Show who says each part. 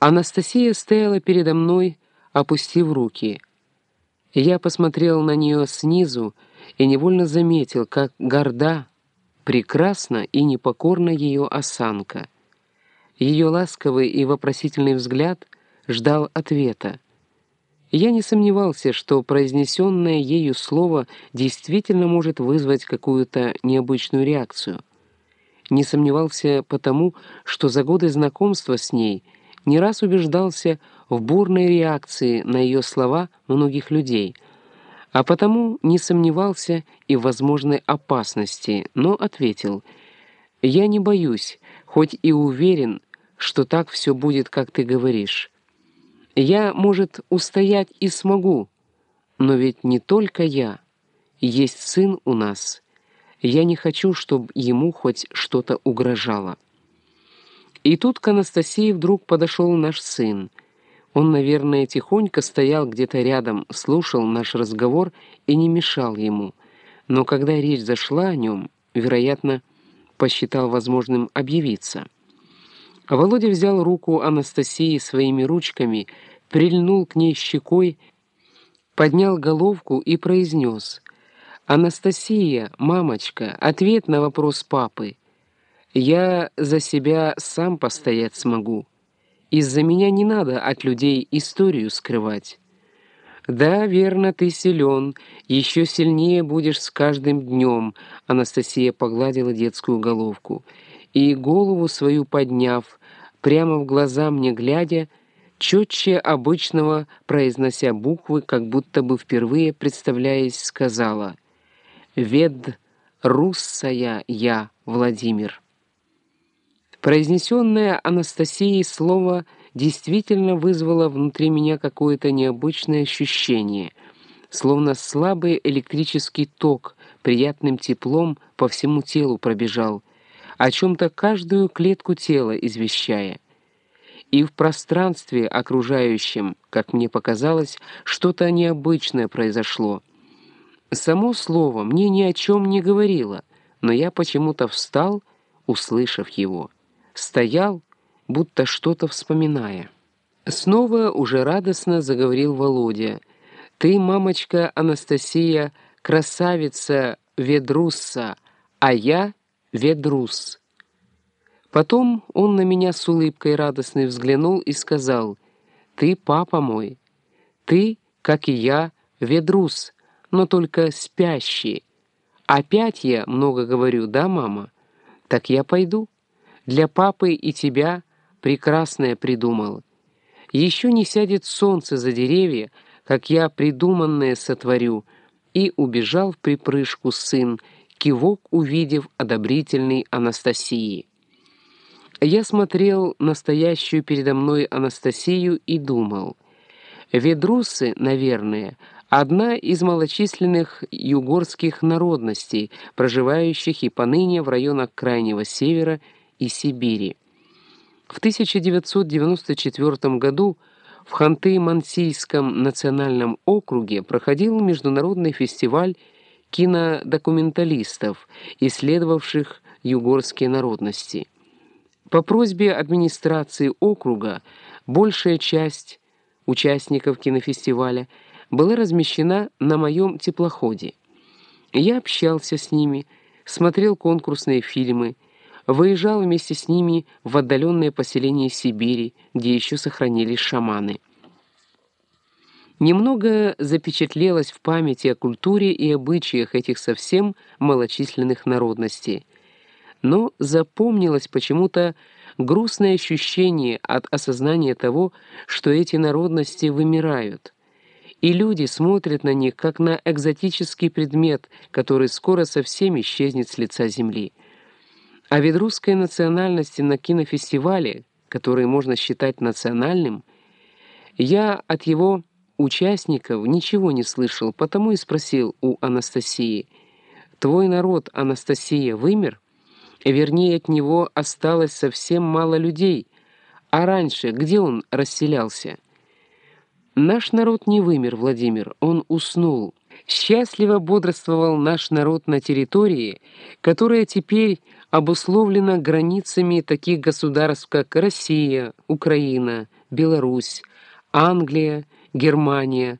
Speaker 1: Анастасия стояла передо мной, опустив руки. Я посмотрел на нее снизу и невольно заметил, как горда, прекрасна и непокорна ее осанка. Ее ласковый и вопросительный взгляд ждал ответа. Я не сомневался, что произнесенное ею слово действительно может вызвать какую-то необычную реакцию. Не сомневался потому, что за годы знакомства с ней — не раз убеждался в бурной реакции на ее слова многих людей, а потому не сомневался и в возможной опасности, но ответил «Я не боюсь, хоть и уверен, что так все будет, как ты говоришь. Я, может, устоять и смогу, но ведь не только я. Есть сын у нас. Я не хочу, чтобы ему хоть что-то угрожало». И тут к Анастасии вдруг подошел наш сын. Он, наверное, тихонько стоял где-то рядом, слушал наш разговор и не мешал ему. Но когда речь зашла о нем, вероятно, посчитал возможным объявиться. А Володя взял руку Анастасии своими ручками, прильнул к ней щекой, поднял головку и произнес «Анастасия, мамочка, ответ на вопрос папы». Я за себя сам постоять смогу. Из-за меня не надо от людей историю скрывать. Да, верно, ты силен, еще сильнее будешь с каждым днем, Анастасия погладила детскую головку. И голову свою подняв, прямо в глаза мне глядя, четче обычного, произнося буквы, как будто бы впервые представляясь, сказала «Вед руссая я, Владимир». Произнесенное Анастасией слово действительно вызвало внутри меня какое-то необычное ощущение, словно слабый электрический ток приятным теплом по всему телу пробежал, о чем-то каждую клетку тела извещая. И в пространстве окружающем, как мне показалось, что-то необычное произошло. Само слово мне ни о чем не говорило, но я почему-то встал, услышав его стоял, будто что-то вспоминая. Снова уже радостно заговорил Володя. «Ты, мамочка Анастасия, красавица Ведрусса, а я Ведрус». Потом он на меня с улыбкой радостной взглянул и сказал, «Ты папа мой, ты, как и я, Ведрус, но только спящий. Опять я много говорю, да, мама? Так я пойду». Для папы и тебя прекрасное придумал. Еще не сядет солнце за деревья, как я придуманное сотворю». И убежал в припрыжку сын, кивок увидев одобрительный Анастасии. Я смотрел настоящую передо мной Анастасию и думал, ведрусы, наверное, одна из малочисленных югорских народностей, проживающих и поныне в районах Крайнего Севера и Сибири. В 1994 году в Ханты-Мансийском национальном округе проходил международный фестиваль кинодокументалистов, исследовавших югорские народности. По просьбе администрации округа большая часть участников кинофестиваля была размещена на моем теплоходе. Я общался с ними, смотрел конкурсные фильмы, выезжал вместе с ними в отдаленное поселение Сибири, где еще сохранились шаманы. Немного запечатлелось в памяти о культуре и обычаях этих совсем малочисленных народностей. Но запомнилось почему-то грустное ощущение от осознания того, что эти народности вымирают. И люди смотрят на них, как на экзотический предмет, который скоро совсем исчезнет с лица земли. А ведь русской национальности на кинофестивале, который можно считать национальным, я от его участников ничего не слышал, потому и спросил у Анастасии, «Твой народ, Анастасия, вымер? Вернее, от него осталось совсем мало людей, а раньше где он расселялся?» «Наш народ не вымер, Владимир, он уснул. Счастливо бодрствовал наш народ на территории, которая теперь обусловлена границами таких государств, как Россия, Украина, Беларусь, Англия, Германия,